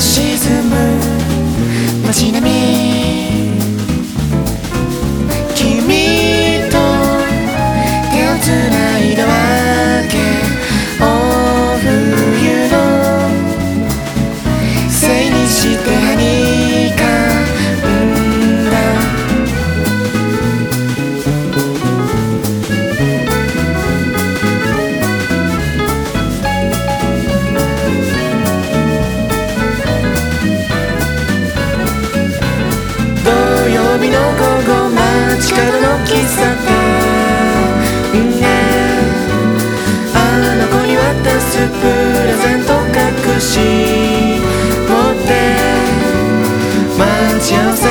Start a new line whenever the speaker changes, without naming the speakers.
沈む街並み。
you